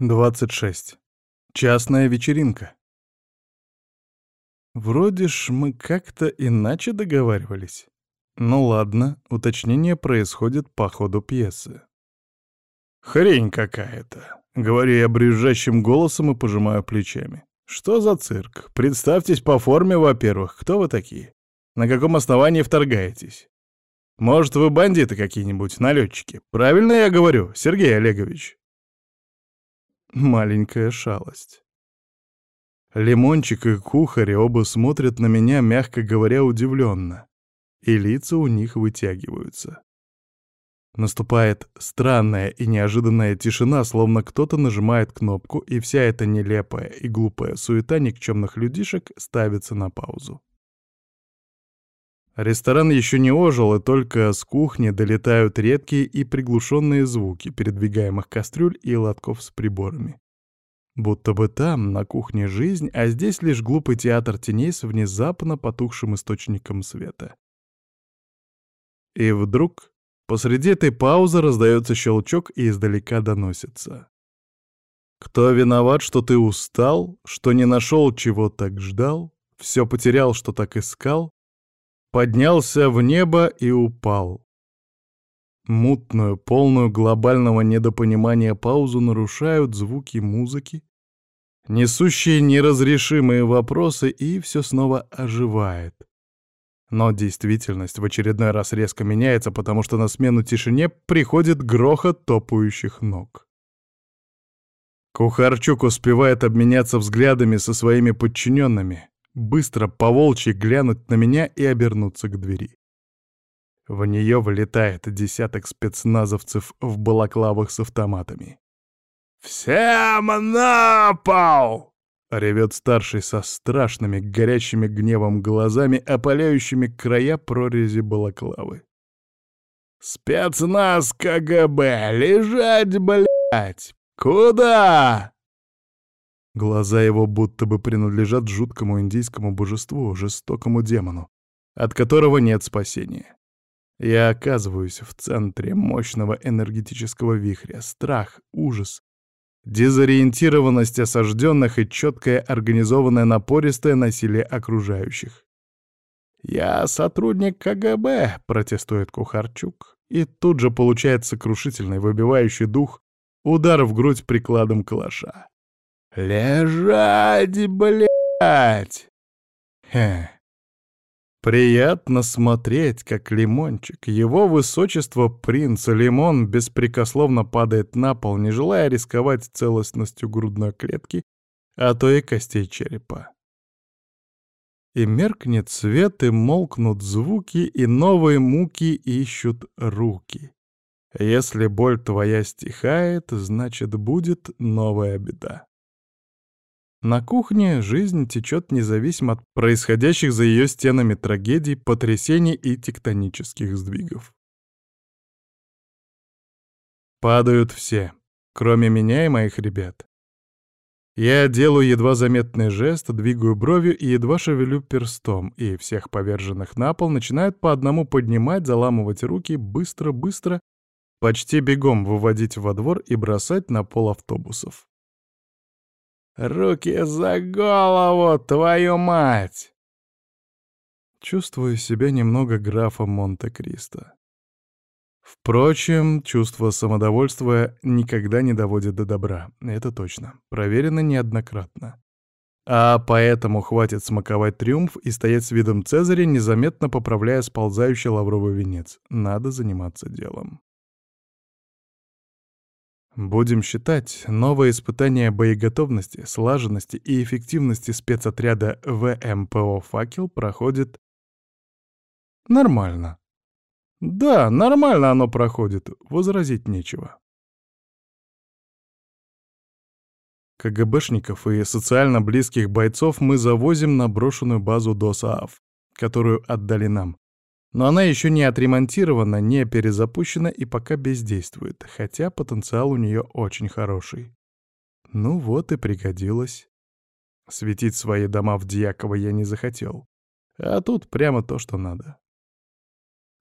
26. Частная вечеринка. Вроде ж мы как-то иначе договаривались. Ну ладно, уточнение происходит по ходу пьесы. Хрень какая-то. Говорю я брюзжащим голосом и пожимаю плечами. Что за цирк? Представьтесь по форме, во-первых. Кто вы такие? На каком основании вторгаетесь? Может, вы бандиты какие-нибудь, налетчики? Правильно я говорю, Сергей Олегович? Маленькая шалость. Лимончик и кухарь оба смотрят на меня, мягко говоря, удивленно, и лица у них вытягиваются. Наступает странная и неожиданная тишина, словно кто-то нажимает кнопку, и вся эта нелепая и глупая суета никчемных людишек ставится на паузу. Ресторан еще не ожил, и только с кухни долетают редкие и приглушенные звуки передвигаемых кастрюль и лотков с приборами. Будто бы там, на кухне, жизнь, а здесь лишь глупый театр теней с внезапно потухшим источником света. И вдруг посреди этой паузы раздается щелчок и издалека доносится. «Кто виноват, что ты устал, что не нашел, чего так ждал, все потерял, что так искал, поднялся в небо и упал. Мутную, полную глобального недопонимания паузу нарушают звуки музыки, несущие неразрешимые вопросы, и все снова оживает. Но действительность в очередной раз резко меняется, потому что на смену тишине приходит грохот топающих ног. Кухарчук успевает обменяться взглядами со своими подчиненными, быстро по-волчьи глянуть на меня и обернуться к двери. В нее влетает десяток спецназовцев в балаклавах с автоматами. «Всем на пол!» — ревет старший со страшными, горящими гневом глазами, опаляющими края прорези балаклавы. «Спецназ КГБ! Лежать, блядь! Куда?» Глаза его будто бы принадлежат жуткому индийскому божеству, жестокому демону, от которого нет спасения. Я оказываюсь в центре мощного энергетического вихря. Страх, ужас, дезориентированность осажденных и четкое организованное напористое насилие окружающих. «Я сотрудник КГБ», — протестует Кухарчук, и тут же получает сокрушительный, выбивающий дух, удар в грудь прикладом калаша. «Лежать, блядь!» Хе. Приятно смотреть, как Лимончик, его высочество принц Лимон, беспрекословно падает на пол, не желая рисковать целостностью грудной клетки, а то и костей черепа. И меркнет свет, и молкнут звуки, и новые муки ищут руки. Если боль твоя стихает, значит, будет новая беда. На кухне жизнь течет независимо от происходящих за ее стенами трагедий, потрясений и тектонических сдвигов. Падают все, кроме меня и моих ребят. Я делаю едва заметный жест, двигаю бровью и едва шевелю перстом, и всех поверженных на пол начинают по одному поднимать, заламывать руки, быстро-быстро, почти бегом выводить во двор и бросать на пол автобусов. Руки за голову, твою мать!» Чувствую себя немного графом Монте-Кристо. Впрочем, чувство самодовольства никогда не доводит до добра, это точно, проверено неоднократно. А поэтому хватит смаковать триумф и стоять с видом Цезаря, незаметно поправляя сползающий лавровый венец. Надо заниматься делом. Будем считать, новое испытание боеготовности, слаженности и эффективности спецотряда ВМПО «Факел» проходит нормально. Да, нормально оно проходит, возразить нечего. КГБшников и социально близких бойцов мы завозим на брошенную базу ДОСААФ, которую отдали нам, но она еще не отремонтирована, не перезапущена и пока бездействует, хотя потенциал у нее очень хороший. Ну вот и пригодилось. Светить свои дома в Дьяково я не захотел. А тут прямо то, что надо.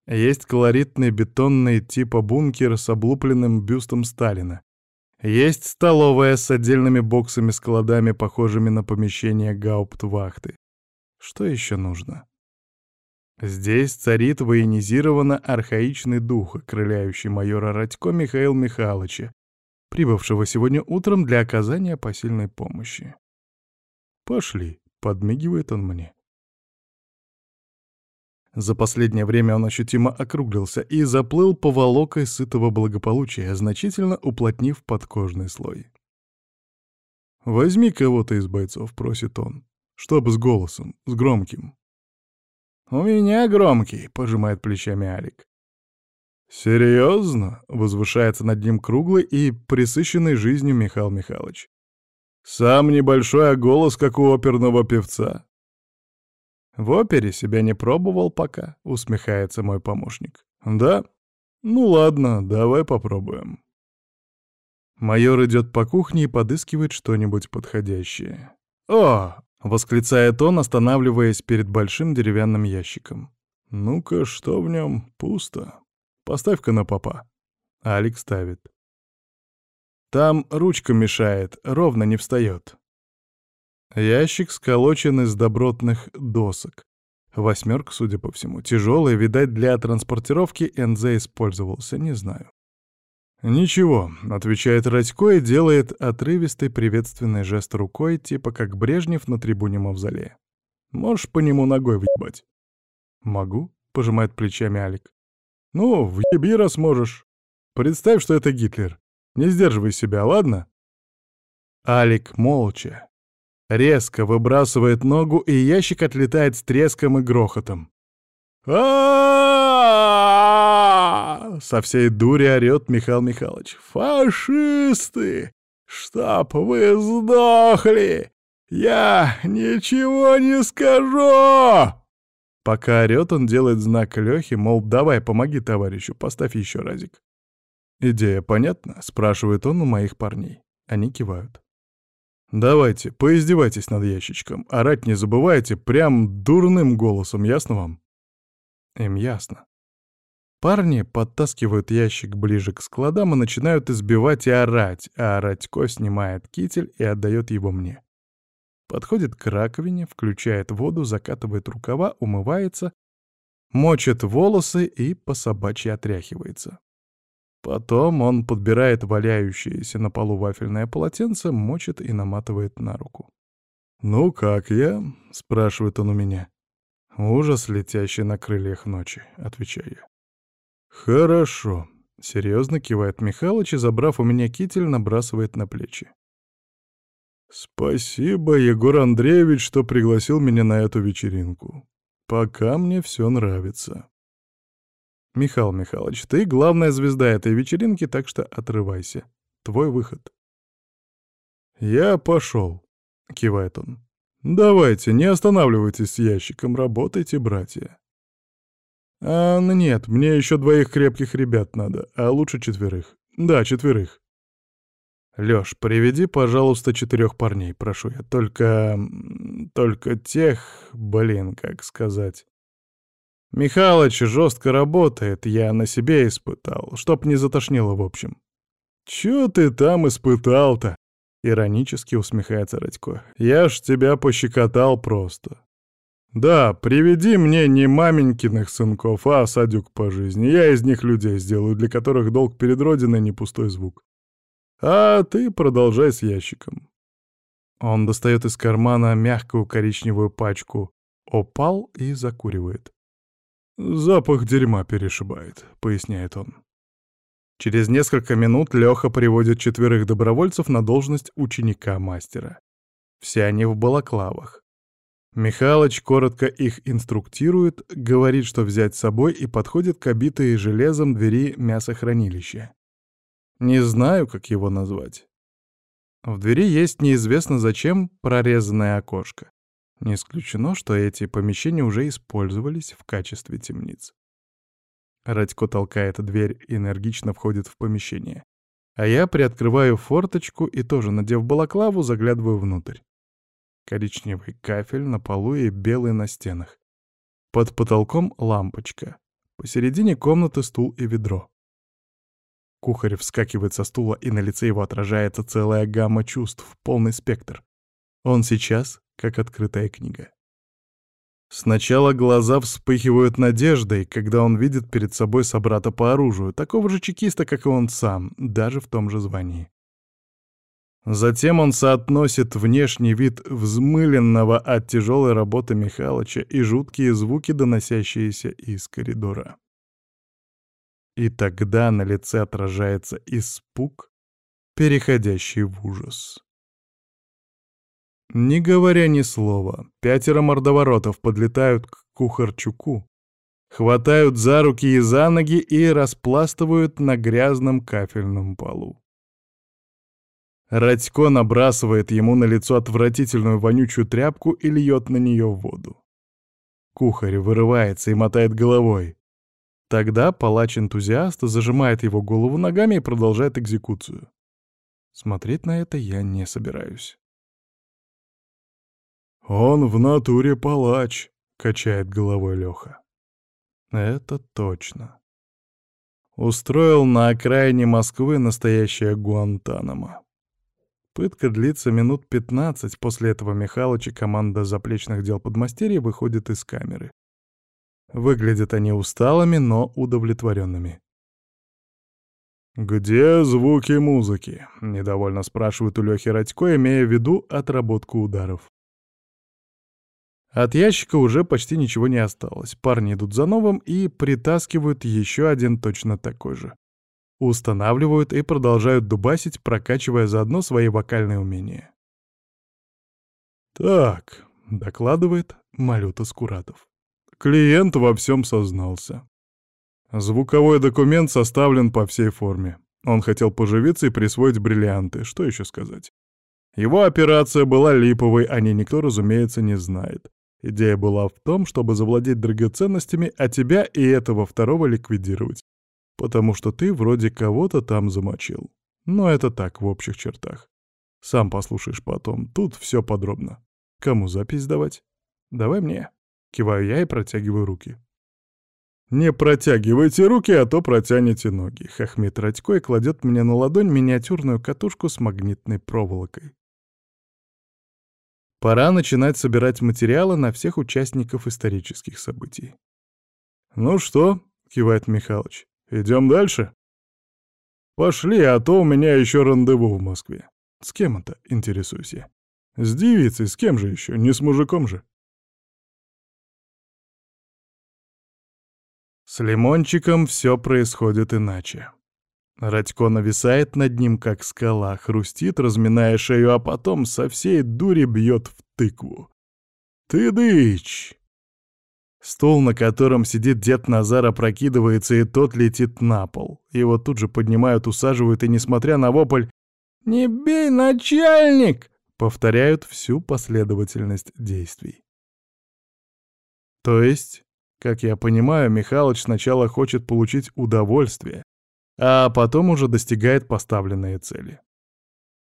Есть колоритный бетонный типа бункер с облупленным бюстом Сталина Есть столовая с отдельными боксами-складами, похожими на помещение гауптвахты. Что еще нужно? Здесь царит военизированно архаичный дух, окрыляющий майора Радько Михаила Михайловича, прибывшего сегодня утром для оказания посильной помощи. «Пошли», — подмигивает он мне. За последнее время он ощутимо округлился и заплыл поволокой сытого благополучия, значительно уплотнив подкожный слой. «Возьми кого-то из бойцов», — просит он, — «чтоб с голосом, с громким». «У меня громкий», — пожимает плечами Алик. «Серьезно?» — возвышается над ним круглый и присыщенный жизнью Михаил Михайлович. «Сам небольшой, а голос, как у оперного певца. «В опере себя не пробовал пока», — усмехается мой помощник. «Да? Ну ладно, давай попробуем». Майор идет по кухне и подыскивает что-нибудь подходящее. «О!» — восклицает он, останавливаясь перед большим деревянным ящиком. «Ну-ка, что в нем? Пусто. Поставь-ка на попа». Алик ставит. «Там ручка мешает, ровно не встает». Ящик сколочен из добротных досок. Восьмерка, судя по всему, тяжелая, видать, для транспортировки НЗ использовался, не знаю. «Ничего», — отвечает Радько и делает отрывистый приветственный жест рукой, типа как Брежнев на трибуне Мавзолея. «Можешь по нему ногой въебать?» «Могу», — пожимает плечами Алик. «Ну, въеби, раз можешь. Представь, что это Гитлер. Не сдерживай себя, ладно?» Алик молча, Резко выбрасывает ногу, и ящик отлетает с треском и грохотом. а Со всей дури орёт Михаил Михайлович. «Фашисты! Чтоб вы сдохли! Я ничего не скажу!» Пока орёт, он делает знак Лёхе, мол, давай, помоги товарищу, поставь еще разик. «Идея понятна?» — спрашивает он у моих парней. Они кивают. Давайте, поиздевайтесь над ящичком. Орать не забывайте, прям дурным голосом, ясно вам? Им ясно. Парни подтаскивают ящик ближе к складам и начинают избивать и орать, а Радько снимает китель и отдает его мне. Подходит к раковине, включает воду, закатывает рукава, умывается, мочит волосы и по собачьи отряхивается. Потом он подбирает валяющееся на полу вафельное полотенце, мочит и наматывает на руку. «Ну как я?» — спрашивает он у меня. «Ужас, летящий на крыльях ночи», — отвечаю я. «Хорошо», — серьезно кивает Михалыч и, забрав у меня китель, набрасывает на плечи. «Спасибо, Егор Андреевич, что пригласил меня на эту вечеринку. Пока мне все нравится». «Михаил Михайлович, ты главная звезда этой вечеринки, так что отрывайся. Твой выход». «Я пошел», — кивает он. «Давайте, не останавливайтесь с ящиком, работайте, братья». «А, ну нет, мне еще двоих крепких ребят надо, а лучше четверых. Да, четверых». «Лёш, приведи, пожалуйста, четырех парней, прошу я. Только... только тех... блин, как сказать...» Михалыч жестко работает, я на себе испытал, чтоб не затошнило в общем. «Чё ты там испытал-то?» — иронически усмехается Радько. «Я ж тебя пощекотал просто». «Да, приведи мне не маменькиных сынков, а садюк по жизни. Я из них людей сделаю, для которых долг перед Родиной не пустой звук. А ты продолжай с ящиком». Он достает из кармана мягкую коричневую пачку «Опал» и закуривает. «Запах дерьма перешибает», — поясняет он. Через несколько минут Лёха приводит четверых добровольцев на должность ученика-мастера. Все они в балаклавах. Михалыч коротко их инструктирует, говорит, что взять с собой, и подходит к обитой железом двери мясохранилища. Не знаю, как его назвать. В двери есть неизвестно зачем прорезанное окошко. Не исключено, что эти помещения уже использовались в качестве темниц. Радько толкает дверь и энергично входит в помещение. А я приоткрываю форточку и тоже, надев балаклаву, заглядываю внутрь. Коричневый кафель на полу и белый на стенах. Под потолком лампочка. Посередине комнаты стул и ведро. Кухарь вскакивает со стула, и на лице его отражается целая гамма чувств, полный спектр. Он сейчас как открытая книга. Сначала глаза вспыхивают надеждой, когда он видит перед собой собрата по оружию, такого же чекиста, как и он сам, даже в том же звании. Затем он соотносит внешний вид взмыленного от тяжелой работы Михалыча и жуткие звуки, доносящиеся из коридора. И тогда на лице отражается испуг, переходящий в ужас. Не говоря ни слова, пятеро мордоворотов подлетают к Кухарчуку, хватают за руки и за ноги и распластывают на грязном кафельном полу. Радько набрасывает ему на лицо отвратительную вонючую тряпку и льет на нее воду. Кухарь вырывается и мотает головой. Тогда палач-энтузиаст зажимает его голову ногами и продолжает экзекуцию. Смотреть на это я не собираюсь. «Он в натуре палач», — качает головой Леха. «Это точно. Устроил на окраине Москвы настоящее Гуантанамо. Пытка длится минут пятнадцать, после этого Михалыч и команда заплечных дел подмастерья выходит из камеры. Выглядят они усталыми, но удовлетворенными. «Где звуки музыки?» — недовольно спрашивает у Лёхи Радько, имея в виду отработку ударов. От ящика уже почти ничего не осталось. Парни идут за новым и притаскивают еще один точно такой же. Устанавливают и продолжают дубасить, прокачивая заодно свои вокальные умения. «Так», — докладывает Малюта Скуратов. Клиент во всем сознался. Звуковой документ составлен по всей форме. Он хотел поживиться и присвоить бриллианты, что еще сказать. Его операция была липовой, о ней никто, разумеется, не знает. Идея была в том, чтобы завладеть драгоценностями, а тебя и этого второго ликвидировать. Потому что ты вроде кого-то там замочил. Но это так, в общих чертах. Сам послушаешь потом, тут все подробно. Кому запись давать? Давай мне. Киваю я и протягиваю руки. «Не протягивайте руки, а то протянете ноги», — хохмит Радько и кладет мне на ладонь миниатюрную катушку с магнитной проволокой. Пора начинать собирать материалы на всех участников исторических событий. «Ну что?» — кивает Михалыч. «Идем дальше?» «Пошли, а то у меня еще рандеву в Москве». «С кем это?» — интересуюсь я. «С девицей, с кем же еще? Не с мужиком же». С Лимончиком все происходит иначе. Радько нависает над ним, как скала, хрустит, разминая шею, а потом со всей дури бьет в тыкву. «Ты дыч!» Стул, на котором сидит дед Назар, опрокидывается, и тот летит на пол. Его тут же поднимают, усаживают, и, несмотря на вопль «Не бей, начальник!» повторяют всю последовательность действий. То есть, как я понимаю, Михалыч сначала хочет получить удовольствие, а потом уже достигает поставленные цели.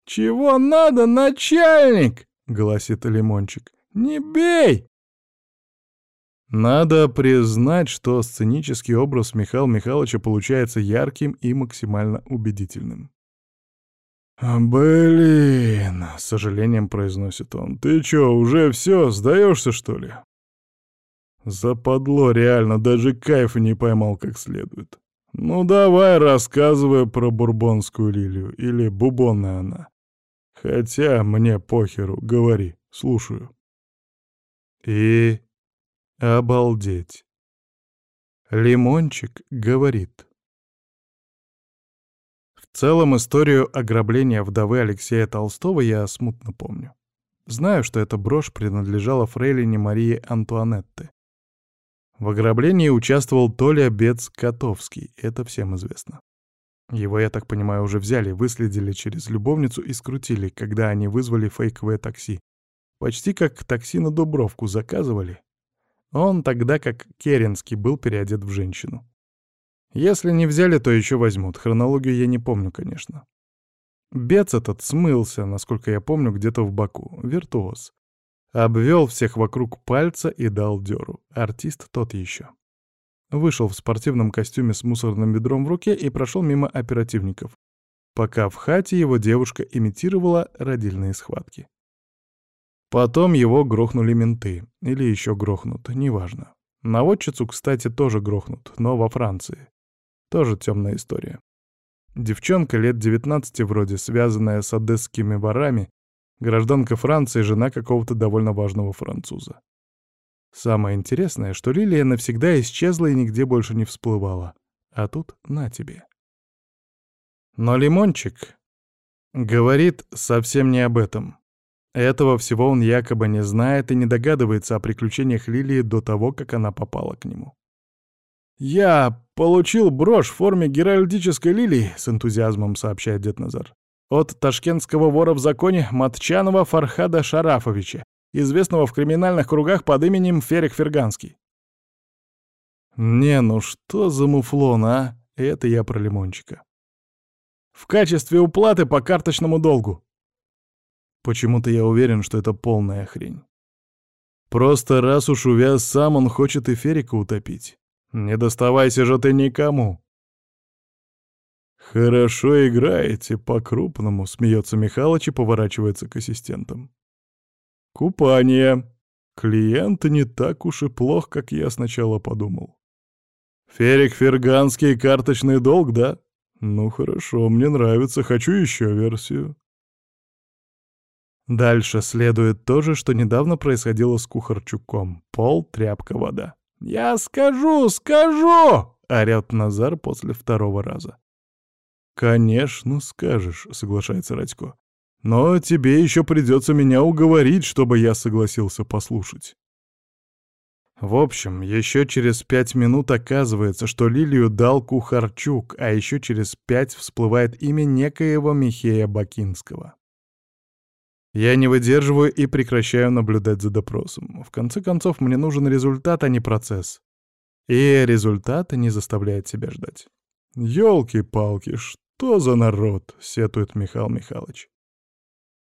«Чего надо, начальник?» — гласит Лимончик. «Не бей!» Надо признать, что сценический образ Михаила Михайловича получается ярким и максимально убедительным. «Блин!» — с сожалением произносит он. «Ты чё, уже все, сдаешься что ли?» Западло реально, даже кайфа не поймал как следует. «Ну давай, рассказывай про бурбонскую лилию, или бубонная она. Хотя мне похеру, говори, слушаю». И... обалдеть. Лимончик говорит. В целом историю ограбления вдовы Алексея Толстого я смутно помню. Знаю, что эта брошь принадлежала фрейлине Марии Антуанетте. В ограблении участвовал Толя Бец-Котовский, это всем известно. Его, я так понимаю, уже взяли, выследили через любовницу и скрутили, когда они вызвали фейковое такси. Почти как такси на Дубровку заказывали. Он тогда, как Керенский, был переодет в женщину. Если не взяли, то еще возьмут. Хронологию я не помню, конечно. Бец этот смылся, насколько я помню, где-то в Баку. Виртуоз. Обвел всех вокруг пальца и дал дёру. Артист тот еще. Вышел в спортивном костюме с мусорным ведром в руке и прошел мимо оперативников, пока в хате его девушка имитировала родильные схватки. Потом его грохнули менты, или еще грохнут, неважно. Наводчицу, кстати, тоже грохнут, но во Франции. Тоже темная история. Девчонка лет 19 вроде, связанная с одесскими ворами, гражданка Франции, жена какого-то довольно важного француза. Самое интересное, что Лилия навсегда исчезла и нигде больше не всплывала. А тут на тебе. Но Лимончик говорит совсем не об этом. Этого всего он якобы не знает и не догадывается о приключениях Лилии до того, как она попала к нему. «Я получил брошь в форме геральдической лилии», — с энтузиазмом сообщает дед Назар. «От ташкентского вора в законе Матчанова Фархада Шарафовича, известного в криминальных кругах под именем Ферик Ферганский». «Не, ну что за муфлон, а? Это я про лимончика». «В качестве уплаты по карточному долгу», Почему-то я уверен, что это полная хрень. Просто раз уж увяз сам, он хочет и Ферика утопить. Не доставайся же ты никому. Хорошо играете, по-крупному, смеется Михалыч и поворачивается к ассистентам. Купание. Клиент не так уж и плох, как я сначала подумал. Ферик Ферганский карточный долг, да? Ну хорошо, мне нравится, хочу еще версию. Дальше следует то же, что недавно происходило с Кухарчуком. Пол, тряпка, вода. «Я скажу, скажу!» — орёт Назар после второго раза. «Конечно скажешь», — соглашается Радько. «Но тебе еще придется меня уговорить, чтобы я согласился послушать». В общем, еще через пять минут оказывается, что Лилию дал Кухарчук, а еще через пять всплывает имя некоего Михея Бакинского. Я не выдерживаю и прекращаю наблюдать за допросом. В конце концов, мне нужен результат, а не процесс. И результат не заставляет себя ждать. «Елки-палки, что за народ?» — сетует Михаил Михайлович.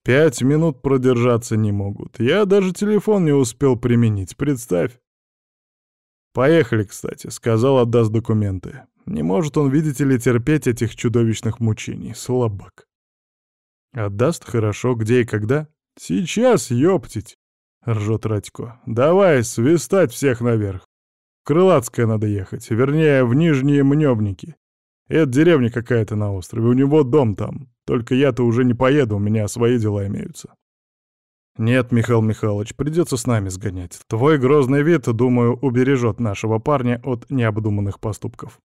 «Пять минут продержаться не могут. Я даже телефон не успел применить, представь». «Поехали, кстати», — сказал, отдаст документы. Не может он, видите ли, терпеть этих чудовищных мучений. Слабак. Отдаст хорошо, где и когда? Сейчас, ёптить! Ржет Радько. Давай, свистать всех наверх. В Крылатское надо ехать, вернее, в Нижние Мнёбники. Это деревня какая-то на острове, у него дом там. Только я-то уже не поеду, у меня свои дела имеются. Нет, Михаил Михайлович, придется с нами сгонять. Твой грозный вид, думаю, убережет нашего парня от необдуманных поступков.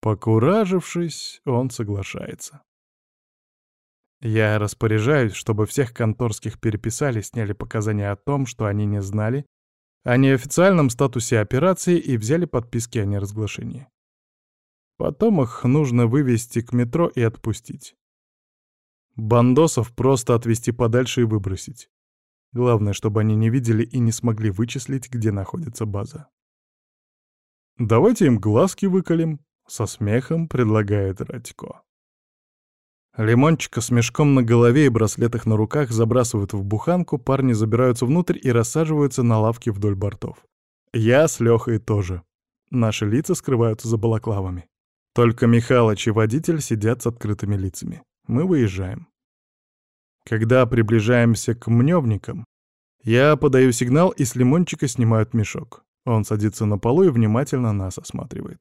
Покуражившись, он соглашается. Я распоряжаюсь, чтобы всех конторских переписали, сняли показания о том, что они не знали, о неофициальном статусе операции и взяли подписки о неразглашении. Потом их нужно вывести к метро и отпустить. Бандосов просто отвезти подальше и выбросить. Главное, чтобы они не видели и не смогли вычислить, где находится база. «Давайте им глазки выколем», — со смехом предлагает Радько. Лимончика с мешком на голове и браслетах на руках забрасывают в буханку, парни забираются внутрь и рассаживаются на лавке вдоль бортов. Я с Лёхой тоже. Наши лица скрываются за балаклавами. Только Михалыч и водитель сидят с открытыми лицами. Мы выезжаем. Когда приближаемся к мнёвникам, я подаю сигнал, и с Лимончика снимают мешок. Он садится на полу и внимательно нас осматривает.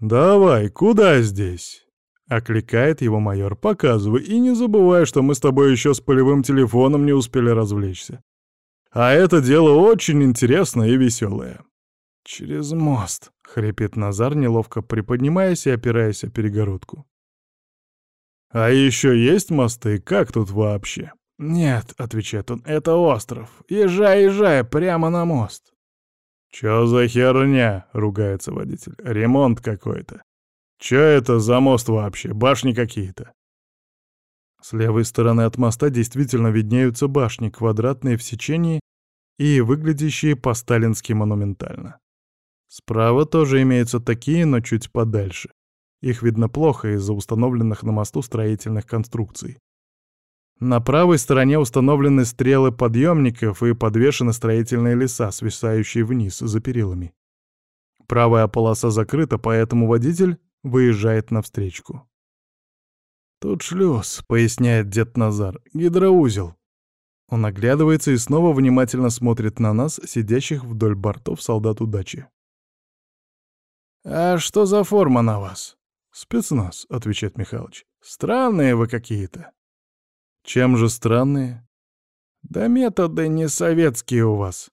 «Давай, куда здесь?» Окликает его майор. «Показывай, и не забывай, что мы с тобой еще с полевым телефоном не успели развлечься. А это дело очень интересное и веселое». «Через мост», — хрипит Назар, неловко приподнимаясь и опираясь о перегородку. «А еще есть мосты? Как тут вообще?» «Нет», — отвечает он, — «это остров. Езжай, езжай, прямо на мост». «Чё за херня?» — ругается водитель. «Ремонт какой-то. Чё это за мост вообще? Башни какие-то?» С левой стороны от моста действительно виднеются башни, квадратные в сечении и выглядящие по-сталински монументально. Справа тоже имеются такие, но чуть подальше. Их видно плохо из-за установленных на мосту строительных конструкций. На правой стороне установлены стрелы подъемников и подвешены строительные леса, свисающие вниз за перилами. Правая полоса закрыта, поэтому водитель выезжает навстречу. «Тут шлюз», — поясняет дед Назар, — «гидроузел». Он оглядывается и снова внимательно смотрит на нас, сидящих вдоль бортов солдат удачи. «А что за форма на вас?» «Спецназ», — отвечает Михалыч. «Странные вы какие-то». «Чем же странные?» «Да методы не советские у вас».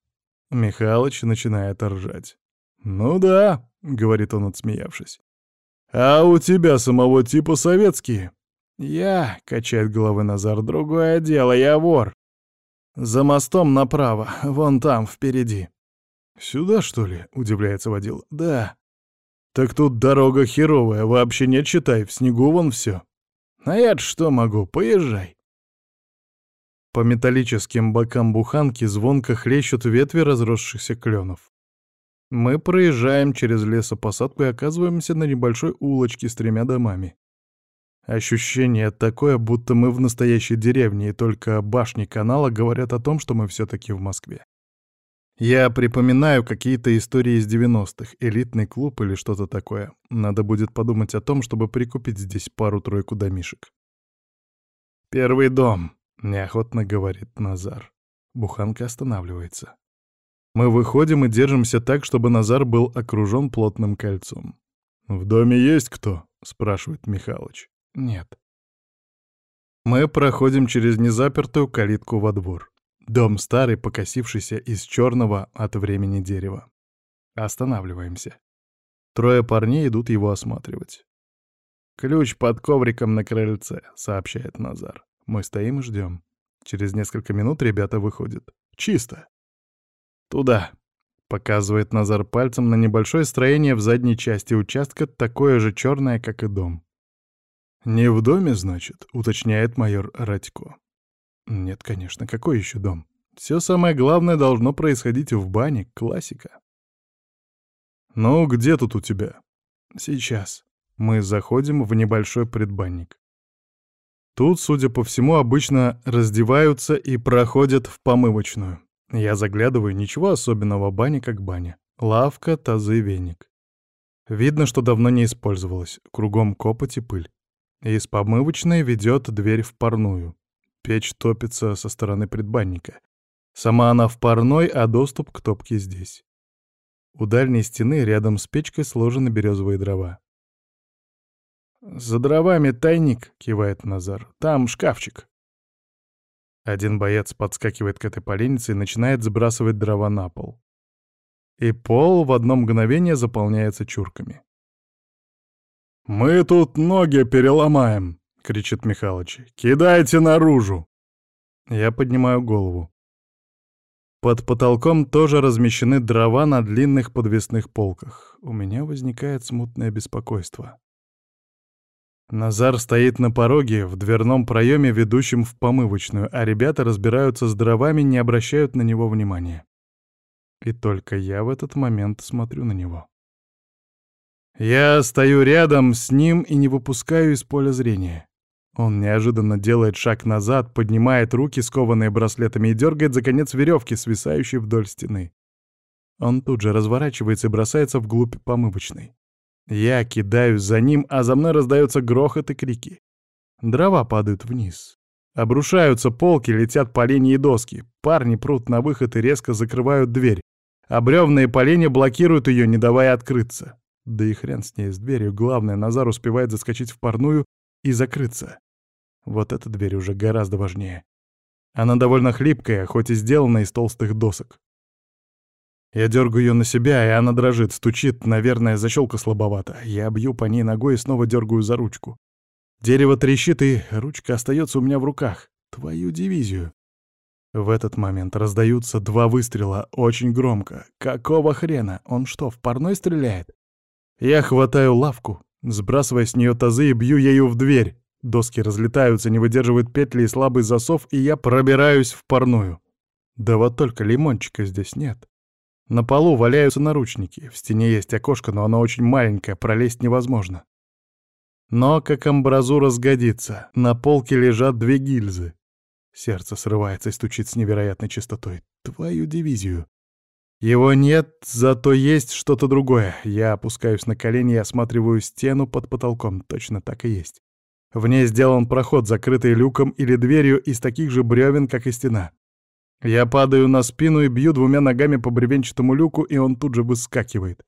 Михалыч начинает ржать. «Ну да», — говорит он, отсмеявшись. «А у тебя самого типа советские?» «Я», — качает головой Назар, — «другое дело, я вор. За мостом направо, вон там, впереди». «Сюда, что ли?» — удивляется водил. «Да». «Так тут дорога херовая, вообще нет, читай, в снегу вон все. А я что могу, поезжай». По металлическим бокам буханки звонко хлещут ветви разросшихся кленов. Мы проезжаем через лесопосадку и оказываемся на небольшой улочке с тремя домами. Ощущение такое, будто мы в настоящей деревне, и только башни канала говорят о том, что мы все-таки в Москве. Я припоминаю какие-то истории из 90-х, элитный клуб или что-то такое. Надо будет подумать о том, чтобы прикупить здесь пару-тройку домишек. «Первый дом», — неохотно говорит Назар. Буханка останавливается. Мы выходим и держимся так, чтобы Назар был окружен плотным кольцом. «В доме есть кто?» — спрашивает Михалыч. «Нет». Мы проходим через незапертую калитку во двор. Дом старый, покосившийся из черного от времени дерева. Останавливаемся. Трое парней идут его осматривать. «Ключ под ковриком на крыльце», — сообщает Назар. Мы стоим и ждем. Через несколько минут ребята выходят. «Чисто». «Туда», — показывает Назар пальцем на небольшое строение в задней части участка, такое же черное, как и дом. «Не в доме, значит?» — уточняет майор Радько. «Нет, конечно, какой еще дом? Все самое главное должно происходить в бане, классика». «Ну, где тут у тебя?» «Сейчас». Мы заходим в небольшой предбанник. Тут, судя по всему, обычно раздеваются и проходят в помывочную. Я заглядываю, ничего особенного, баня как баня. Лавка, тазы, веник. Видно, что давно не использовалась. Кругом копоть и пыль. Из помывочной ведет дверь в парную. Печь топится со стороны предбанника. Сама она в парной, а доступ к топке здесь. У дальней стены рядом с печкой сложены березовые дрова. «За дровами тайник», — кивает Назар. «Там шкафчик». Один боец подскакивает к этой поленнице и начинает сбрасывать дрова на пол. И пол в одно мгновение заполняется чурками. «Мы тут ноги переломаем!» — кричит Михалыч. «Кидайте наружу!» Я поднимаю голову. Под потолком тоже размещены дрова на длинных подвесных полках. У меня возникает смутное беспокойство. Назар стоит на пороге, в дверном проеме, ведущем в помывочную, а ребята разбираются с дровами, не обращают на него внимания. И только я в этот момент смотрю на него. Я стою рядом с ним и не выпускаю из поля зрения. Он неожиданно делает шаг назад, поднимает руки, скованные браслетами, и дергает за конец веревки, свисающей вдоль стены. Он тут же разворачивается и бросается вглубь помывочной. Я кидаюсь за ним, а за мной раздаются грохот и крики. Дрова падают вниз. Обрушаются полки, летят поленья и доски. Парни прут на выход и резко закрывают дверь. А бревна и поленья блокируют ее, не давая открыться. Да и хрен с ней, с дверью. Главное, Назар успевает заскочить в парную и закрыться. Вот эта дверь уже гораздо важнее. Она довольно хлипкая, хоть и сделана из толстых досок. Я дергаю ее на себя, и она дрожит, стучит, наверное, защелка слабовата. Я бью по ней ногой и снова дергаю за ручку. Дерево трещит, и ручка остается у меня в руках. Твою дивизию. В этот момент раздаются два выстрела, очень громко. Какого хрена? Он что, в парной стреляет? Я хватаю лавку, сбрасывая с нее тазы и бью ею в дверь. Доски разлетаются, не выдерживают петли и слабый засов, и я пробираюсь в парную. Да вот только лимончика здесь нет. На полу валяются наручники. В стене есть окошко, но оно очень маленькое, пролезть невозможно. Но как амбразура сгодится. На полке лежат две гильзы. Сердце срывается и стучит с невероятной частотой. Твою дивизию. Его нет, зато есть что-то другое. Я опускаюсь на колени и осматриваю стену под потолком. Точно так и есть. В ней сделан проход, закрытый люком или дверью из таких же бревен, как и стена. Я падаю на спину и бью двумя ногами по бревенчатому люку, и он тут же выскакивает.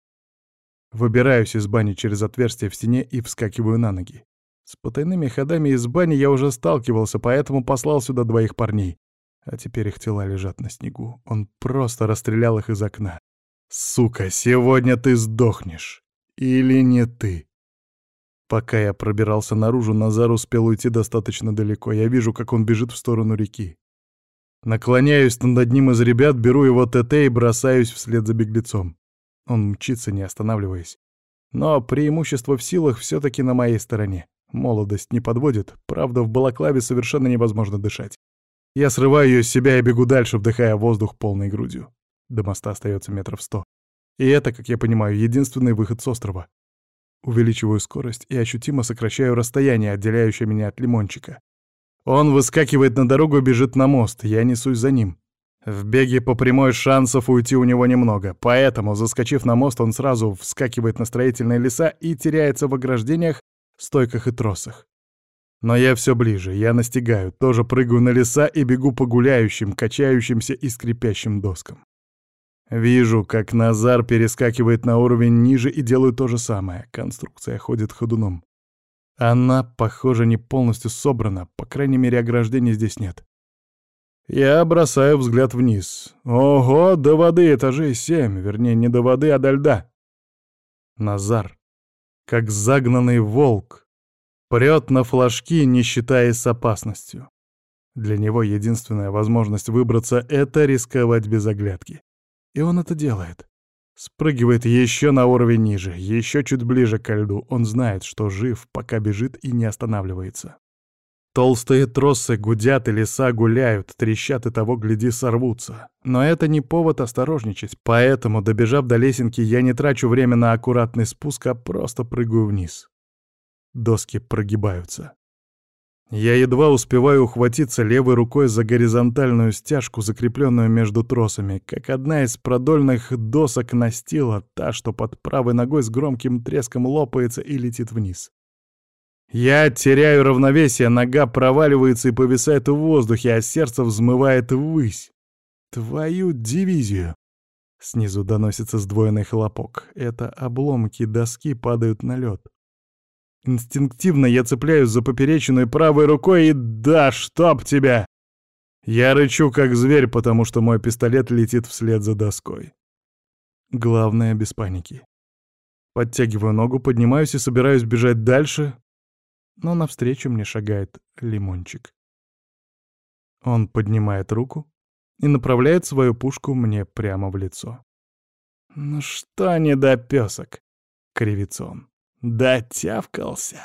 Выбираюсь из бани через отверстие в стене и вскакиваю на ноги. С потайными ходами из бани я уже сталкивался, поэтому послал сюда двоих парней. А теперь их тела лежат на снегу. Он просто расстрелял их из окна. Сука, сегодня ты сдохнешь. Или не ты? Пока я пробирался наружу, Назар успел уйти достаточно далеко. Я вижу, как он бежит в сторону реки. Наклоняюсь над одним из ребят, беру его ТТ и бросаюсь вслед за беглецом. Он мчится, не останавливаясь. Но преимущество в силах все таки на моей стороне. Молодость не подводит, правда, в балаклаве совершенно невозможно дышать. Я срываю ее с себя и бегу дальше, вдыхая воздух полной грудью. До моста остается метров сто. И это, как я понимаю, единственный выход с острова. Увеличиваю скорость и ощутимо сокращаю расстояние, отделяющее меня от лимончика. Он выскакивает на дорогу и бежит на мост, я несусь за ним. В беге по прямой шансов уйти у него немного, поэтому, заскочив на мост, он сразу вскакивает на строительные леса и теряется в ограждениях, стойках и тросах. Но я все ближе, я настигаю, тоже прыгаю на леса и бегу по гуляющим, качающимся и скрипящим доскам. Вижу, как Назар перескакивает на уровень ниже и делаю то же самое. Конструкция ходит ходуном. Она, похоже, не полностью собрана, по крайней мере, ограждений здесь нет. Я бросаю взгляд вниз. Ого, до воды этажей семь, вернее, не до воды, а до льда. Назар, как загнанный волк, Прет на флажки, не считаясь с опасностью. Для него единственная возможность выбраться — это рисковать без оглядки. И он это делает. Спрыгивает еще на уровень ниже, еще чуть ближе к льду. Он знает, что жив, пока бежит и не останавливается. Толстые тросы гудят и леса гуляют, трещат и того, гляди, сорвутся. Но это не повод осторожничать, поэтому, добежав до лесенки, я не трачу время на аккуратный спуск, а просто прыгаю вниз. Доски прогибаются. Я едва успеваю ухватиться левой рукой за горизонтальную стяжку, закрепленную между тросами, как одна из продольных досок настила, та, что под правой ногой с громким треском лопается и летит вниз. Я теряю равновесие, нога проваливается и повисает в воздухе, а сердце взмывает ввысь. Твою дивизию! Снизу доносится сдвоенный хлопок. Это обломки доски падают на лед. Инстинктивно я цепляюсь за поперечину правой рукой и да, чтоб тебя! Я рычу, как зверь, потому что мой пистолет летит вслед за доской. Главное, без паники. Подтягиваю ногу, поднимаюсь и собираюсь бежать дальше, но навстречу мне шагает лимончик. Он поднимает руку и направляет свою пушку мне прямо в лицо. «Ну что, недопёсок?» — кривится он. Дотявкался.